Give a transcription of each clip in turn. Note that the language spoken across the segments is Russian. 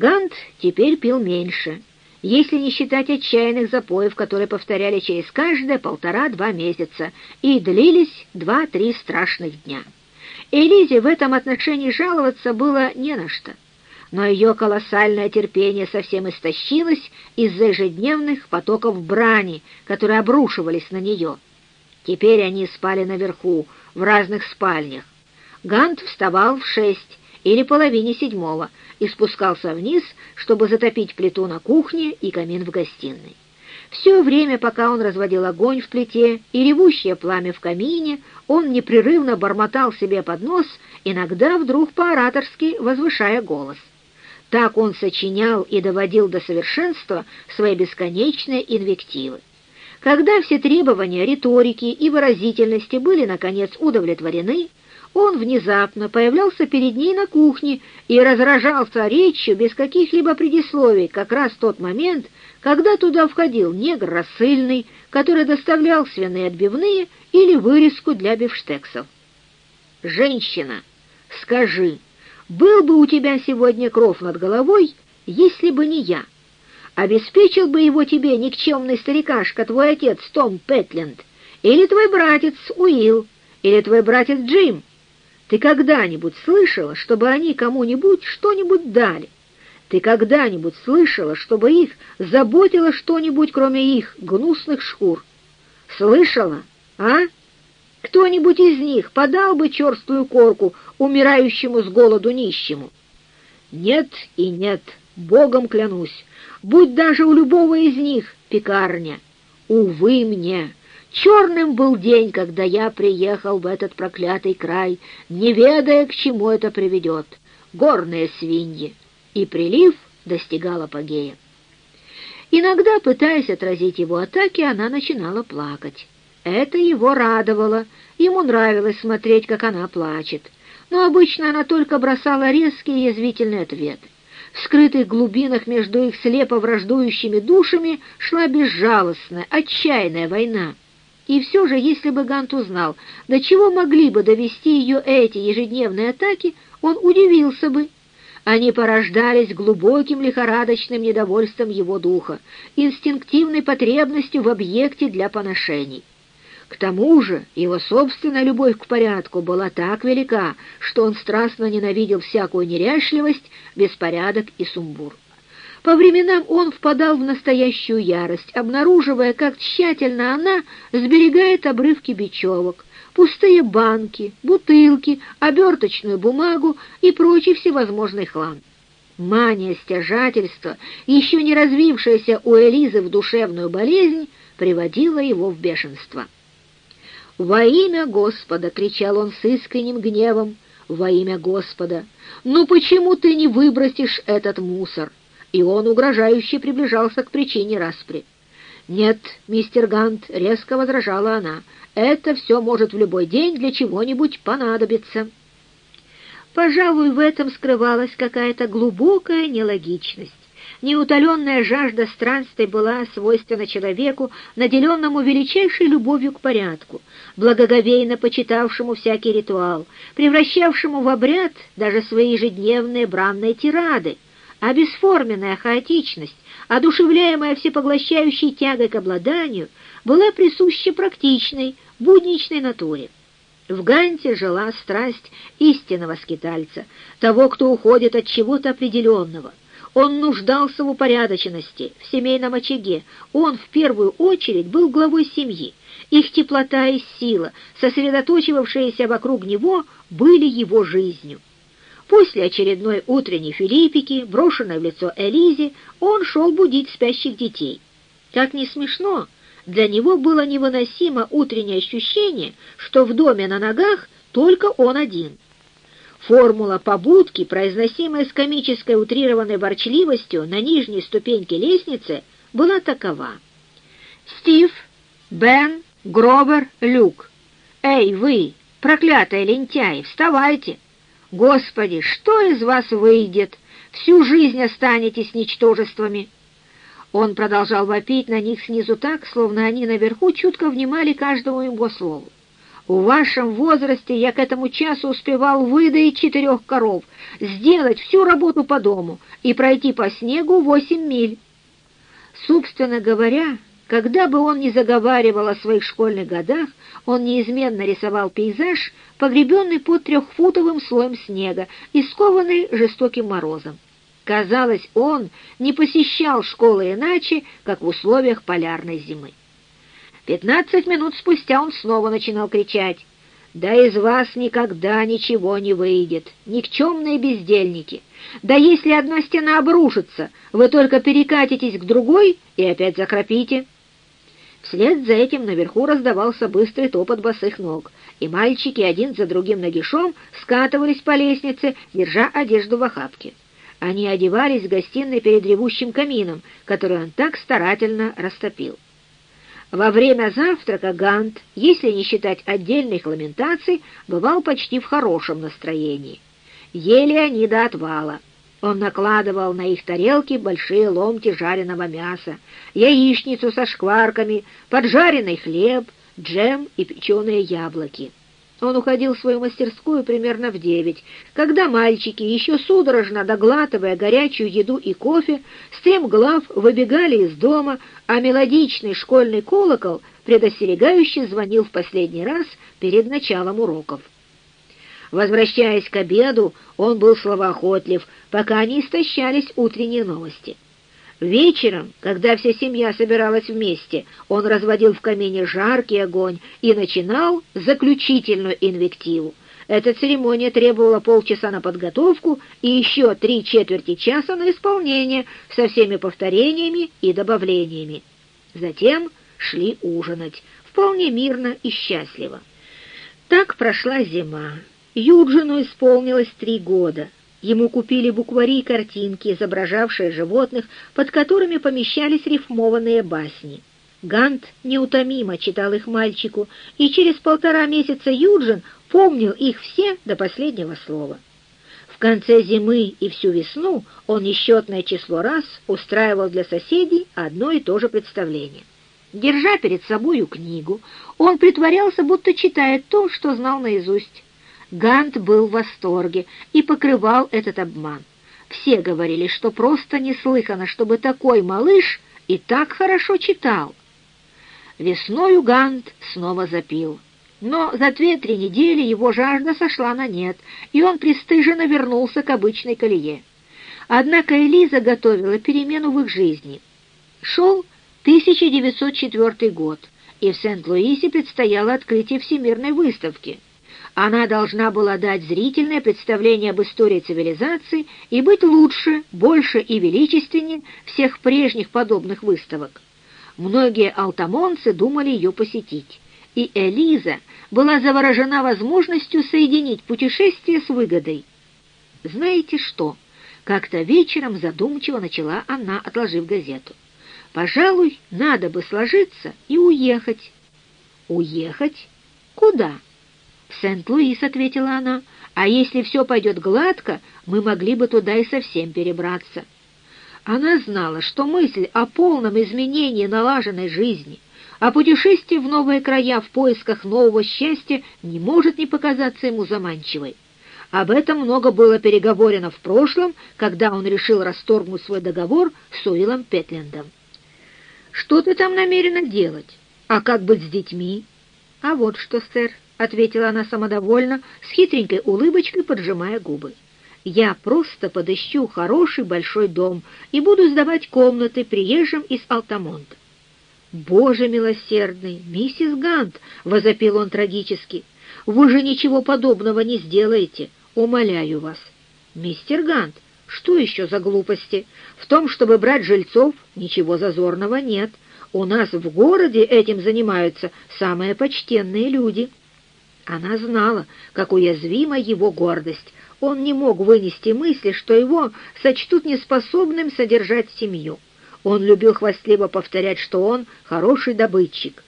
Гант теперь пил меньше, если не считать отчаянных запоев, которые повторяли через каждые полтора-два месяца и длились два-три страшных дня. Элизе в этом отношении жаловаться было не на что, но ее колоссальное терпение совсем истощилось из-за ежедневных потоков брани, которые обрушивались на нее. Теперь они спали наверху, в разных спальнях. Гант вставал в шесть или половине седьмого и спускался вниз, чтобы затопить плиту на кухне и камин в гостиной. Все время, пока он разводил огонь в плите и ревущее пламя в камине, он непрерывно бормотал себе под нос, иногда вдруг по-ораторски возвышая голос. Так он сочинял и доводил до совершенства свои бесконечные инвективы. Когда все требования риторики и выразительности были, наконец, удовлетворены, он внезапно появлялся перед ней на кухне и разражался речью без каких-либо предисловий как раз в тот момент, когда туда входил негр рассыльный, который доставлял свиные отбивные или вырезку для бифштексов. «Женщина, скажи, был бы у тебя сегодня кров над головой, если бы не я? Обеспечил бы его тебе никчемный старикашка, твой отец Том Петленд, или твой братец Уилл, или твой братец Джим?» Ты когда-нибудь слышала, чтобы они кому-нибудь что-нибудь дали? Ты когда-нибудь слышала, чтобы их заботило что-нибудь, кроме их гнусных шкур? Слышала, а? Кто-нибудь из них подал бы черствую корку умирающему с голоду нищему? Нет и нет, Богом клянусь, будь даже у любого из них пекарня. Увы мне! Черным был день, когда я приехал в этот проклятый край, не ведая, к чему это приведет. Горные свиньи. И прилив достигал апогея. Иногда, пытаясь отразить его атаки, она начинала плакать. Это его радовало, ему нравилось смотреть, как она плачет. Но обычно она только бросала резкие язвительные ответы. В скрытых глубинах между их слепо враждующими душами шла безжалостная, отчаянная война. И все же, если бы Гант узнал, до чего могли бы довести ее эти ежедневные атаки, он удивился бы. Они порождались глубоким лихорадочным недовольством его духа, инстинктивной потребностью в объекте для поношений. К тому же его собственная любовь к порядку была так велика, что он страстно ненавидел всякую неряшливость, беспорядок и сумбур. По временам он впадал в настоящую ярость, обнаруживая, как тщательно она сберегает обрывки бечевок, пустые банки, бутылки, оберточную бумагу и прочий всевозможный хлам. Мания стяжательства, еще не развившаяся у Элизы в душевную болезнь, приводила его в бешенство. «Во имя Господа!» — кричал он с искренним гневом. «Во имя Господа! Ну почему ты не выбросишь этот мусор?» И он угрожающе приближался к причине распри. «Нет, мистер Гант», — резко возражала она, — «это все может в любой день для чего-нибудь понадобиться». Пожалуй, в этом скрывалась какая-то глубокая нелогичность. Неутоленная жажда странствий была свойственна человеку, наделенному величайшей любовью к порядку, благоговейно почитавшему всякий ритуал, превращавшему в обряд даже свои ежедневные бранные тирады, а бесформенная хаотичность, одушевляемая всепоглощающей тягой к обладанию, была присуща практичной, будничной натуре. В Ганте жила страсть истинного скитальца, того, кто уходит от чего-то определенного. Он нуждался в упорядоченности, в семейном очаге. Он в первую очередь был главой семьи. Их теплота и сила, сосредоточивавшиеся вокруг него, были его жизнью. После очередной утренней филиппики, брошенной в лицо Элизе, он шел будить спящих детей. Как ни смешно, для него было невыносимо утреннее ощущение, что в доме на ногах только он один. Формула побудки, произносимая с комической утрированной ворчливостью на нижней ступеньке лестницы, была такова. «Стив, Бен, Гробер, Люк, эй, вы, проклятые лентяи, вставайте!» Господи, что из вас выйдет? Всю жизнь останетесь ничтожествами!» Он продолжал вопить на них снизу так, словно они наверху чутко внимали каждому его слову. В вашем возрасте я к этому часу успевал выдаить четырех коров, сделать всю работу по дому и пройти по снегу восемь миль. Собственно говоря, когда бы он ни заговаривал о своих школьных годах, он неизменно рисовал пейзаж, погребенный под трехфутовым слоем снега и скованный жестоким морозом. Казалось, он не посещал школы иначе, как в условиях полярной зимы. Пятнадцать минут спустя он снова начинал кричать. «Да из вас никогда ничего не выйдет, никчемные бездельники! Да если одна стена обрушится, вы только перекатитесь к другой и опять закропите!» Вслед за этим наверху раздавался быстрый топот босых ног, и мальчики один за другим нагишом скатывались по лестнице, держа одежду в охапке. Они одевались в гостиной перед ревущим камином, который он так старательно растопил. Во время завтрака Гант, если не считать отдельных ламентаций, бывал почти в хорошем настроении. Ели они до отвала. Он накладывал на их тарелки большие ломти жареного мяса, яичницу со шкварками, поджаренный хлеб, джем и печеные яблоки. Он уходил в свою мастерскую примерно в девять, когда мальчики, еще судорожно доглатывая горячую еду и кофе, стремглав выбегали из дома, а мелодичный школьный колокол предостерегающе звонил в последний раз перед началом уроков. Возвращаясь к обеду, он был словоохотлив, пока не истощались утренние новости. Вечером, когда вся семья собиралась вместе, он разводил в камине жаркий огонь и начинал заключительную инвективу. Эта церемония требовала полчаса на подготовку и еще три четверти часа на исполнение со всеми повторениями и добавлениями. Затем шли ужинать, вполне мирно и счастливо. Так прошла зима. Юджину исполнилось три года — Ему купили буквари и картинки, изображавшие животных, под которыми помещались рифмованные басни. Гант неутомимо читал их мальчику, и через полтора месяца Юджин помнил их все до последнего слова. В конце зимы и всю весну он несчетное число раз устраивал для соседей одно и то же представление. Держа перед собою книгу, он притворялся, будто читает то, что знал наизусть. Гант был в восторге и покрывал этот обман. Все говорили, что просто неслыхано, чтобы такой малыш и так хорошо читал. Весною Гант снова запил. Но за две-три недели его жажда сошла на нет, и он пристыженно вернулся к обычной колее. Однако Элиза готовила перемену в их жизни. Шел 1904 год, и в Сент-Луисе предстояло открытие Всемирной выставки — она должна была дать зрительное представление об истории цивилизации и быть лучше, больше и величественнее всех прежних подобных выставок. Многие алтамонцы думали ее посетить, и Элиза была заворожена возможностью соединить путешествие с выгодой. «Знаете что?» — как-то вечером задумчиво начала она, отложив газету. «Пожалуй, надо бы сложиться и уехать». «Уехать? Куда?» «Сент-Луис», — ответила она, — «а если все пойдет гладко, мы могли бы туда и совсем перебраться». Она знала, что мысль о полном изменении налаженной жизни, о путешествии в новые края в поисках нового счастья не может не показаться ему заманчивой. Об этом много было переговорено в прошлом, когда он решил расторгнуть свой договор с Уиллом Петлендом. «Что ты там намерена делать? А как быть с детьми?» «А вот что, сэр», — ответила она самодовольно, с хитренькой улыбочкой поджимая губы. «Я просто подыщу хороший большой дом и буду сдавать комнаты приезжим из Алтамонта». «Боже милосердный, миссис Гант!» — возопил он трагически. «Вы же ничего подобного не сделаете, умоляю вас». «Мистер Гант, что еще за глупости? В том, чтобы брать жильцов, ничего зазорного нет. У нас в городе этим занимаются самые почтенные люди». Она знала, как уязвима его гордость. Он не мог вынести мысли, что его сочтут неспособным содержать семью. Он любил хвастливо повторять, что он хороший добытчик.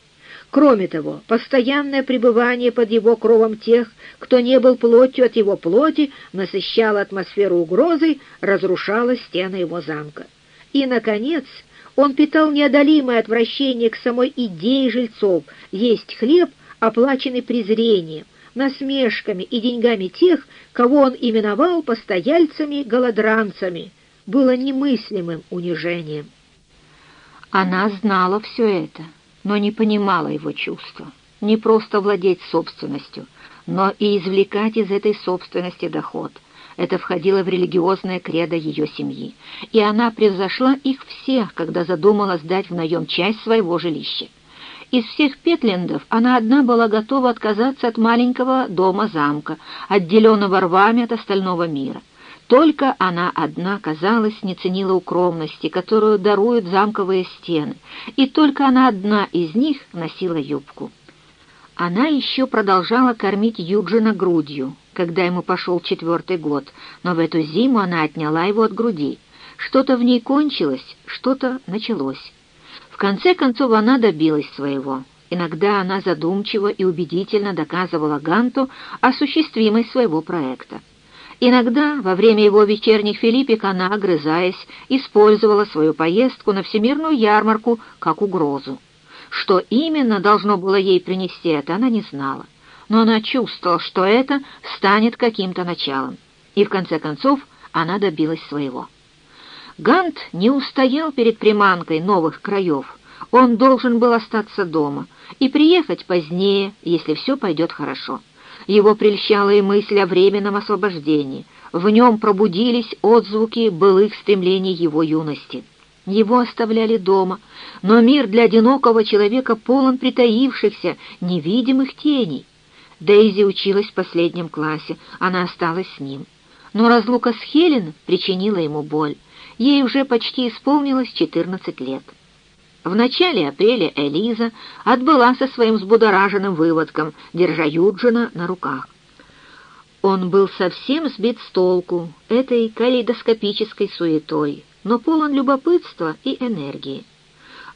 Кроме того, постоянное пребывание под его кровом тех, кто не был плотью от его плоти, насыщало атмосферу угрозой, разрушало стены его замка. И, наконец, он питал неодолимое отвращение к самой идее жильцов есть хлеб, оплаченный презрением, насмешками и деньгами тех, кого он именовал постояльцами-голодранцами, было немыслимым унижением. Она знала все это, но не понимала его чувства. Не просто владеть собственностью, но и извлекать из этой собственности доход. Это входило в религиозное кредо ее семьи, и она превзошла их всех, когда задумала сдать в наем часть своего жилища. Из всех Петлендов она одна была готова отказаться от маленького дома-замка, отделенного рвами от остального мира. Только она одна, казалось, не ценила укромности, которую даруют замковые стены, и только она одна из них носила юбку. Она еще продолжала кормить Юджина грудью, когда ему пошел четвертый год, но в эту зиму она отняла его от груди. Что-то в ней кончилось, что-то началось. Конце концов она добилась своего. Иногда она задумчиво и убедительно доказывала Ганту осуществимость своего проекта. Иногда во время его вечерних филиппик она, огрызаясь, использовала свою поездку на всемирную ярмарку как угрозу. Что именно должно было ей принести это, она не знала, но она чувствовала, что это станет каким-то началом, и в конце концов она добилась своего. Гант не устоял перед приманкой новых краев. Он должен был остаться дома и приехать позднее, если все пойдет хорошо. Его прельщала и мысль о временном освобождении. В нем пробудились отзвуки былых стремлений его юности. Его оставляли дома, но мир для одинокого человека полон притаившихся, невидимых теней. Дейзи училась в последнем классе, она осталась с ним. Но разлука с Хелен причинила ему боль. Ей уже почти исполнилось 14 лет. В начале апреля Элиза отбыла со своим взбудораженным выводком, держа Юджина на руках. Он был совсем сбит с толку этой калейдоскопической суетой, но полон любопытства и энергии.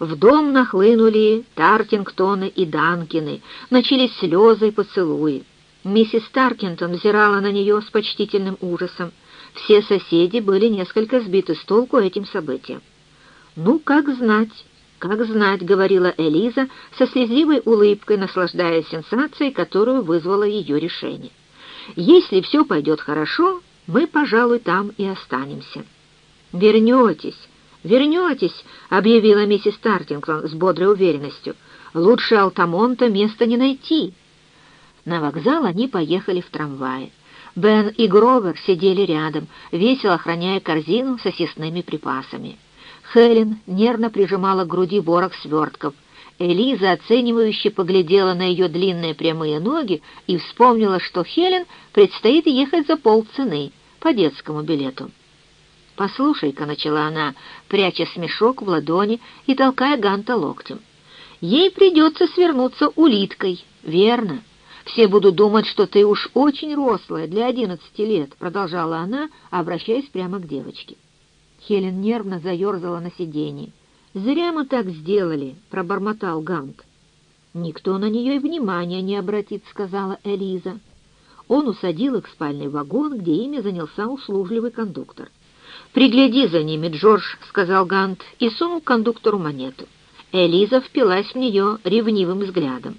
В дом нахлынули Тартингтоны и Данкины, начались слезы и поцелуи. Миссис Таркинтон взирала на нее с почтительным ужасом. Все соседи были несколько сбиты с толку этим событием. «Ну, как знать, как знать», — говорила Элиза со слезливой улыбкой, наслаждаясь сенсацией, которую вызвало ее решение. «Если все пойдет хорошо, мы, пожалуй, там и останемся». «Вернетесь, вернетесь», — объявила миссис Тартингтон с бодрой уверенностью. «Лучше Алтамонта места не найти». На вокзал они поехали в трамвае. Бен и Гровер сидели рядом, весело охраняя корзину со съестными припасами. Хелен нервно прижимала к груди ворох свертков. Элиза оценивающе поглядела на ее длинные прямые ноги и вспомнила, что Хелен предстоит ехать за полцены по детскому билету. «Послушай-ка», — начала она, пряча смешок в ладони и толкая Ганта локтем. «Ей придется свернуться улиткой, верно? Все будут думать, что ты уж очень рослая для одиннадцати лет», — продолжала она, обращаясь прямо к девочке. Хелен нервно заерзала на сиденье. «Зря мы так сделали», — пробормотал Гант. «Никто на нее и внимания не обратит», — сказала Элиза. Он усадил их в спальный вагон, где ими занялся услужливый кондуктор. «Пригляди за ними, Джордж», — сказал Гант, и сунул кондуктору монету. Элиза впилась в нее ревнивым взглядом.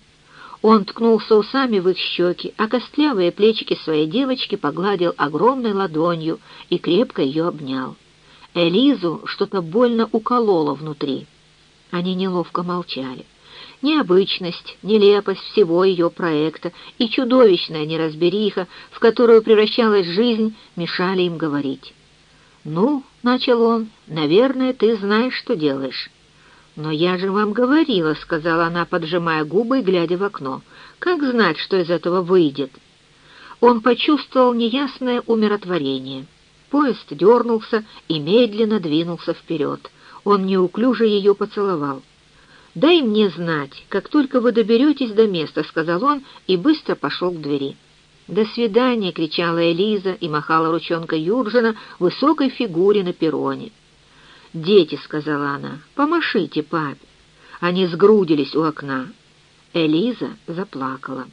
Он ткнулся усами в их щеки, а костлявые плечики своей девочки погладил огромной ладонью и крепко ее обнял. Элизу что-то больно укололо внутри. Они неловко молчали. Необычность, нелепость всего ее проекта и чудовищная неразбериха, в которую превращалась жизнь, мешали им говорить. «Ну, — начал он, — наверное, ты знаешь, что делаешь». «Но я же вам говорила», — сказала она, поджимая губы и глядя в окно. «Как знать, что из этого выйдет?» Он почувствовал неясное умиротворение. Поезд дернулся и медленно двинулся вперед. Он неуклюже ее поцеловал. «Дай мне знать, как только вы доберетесь до места», — сказал он и быстро пошел к двери. «До свидания!» — кричала Элиза и махала ручонкой Юржина высокой фигуре на перроне. «Дети», — сказала она, — «помашите папе». Они сгрудились у окна. Элиза заплакала.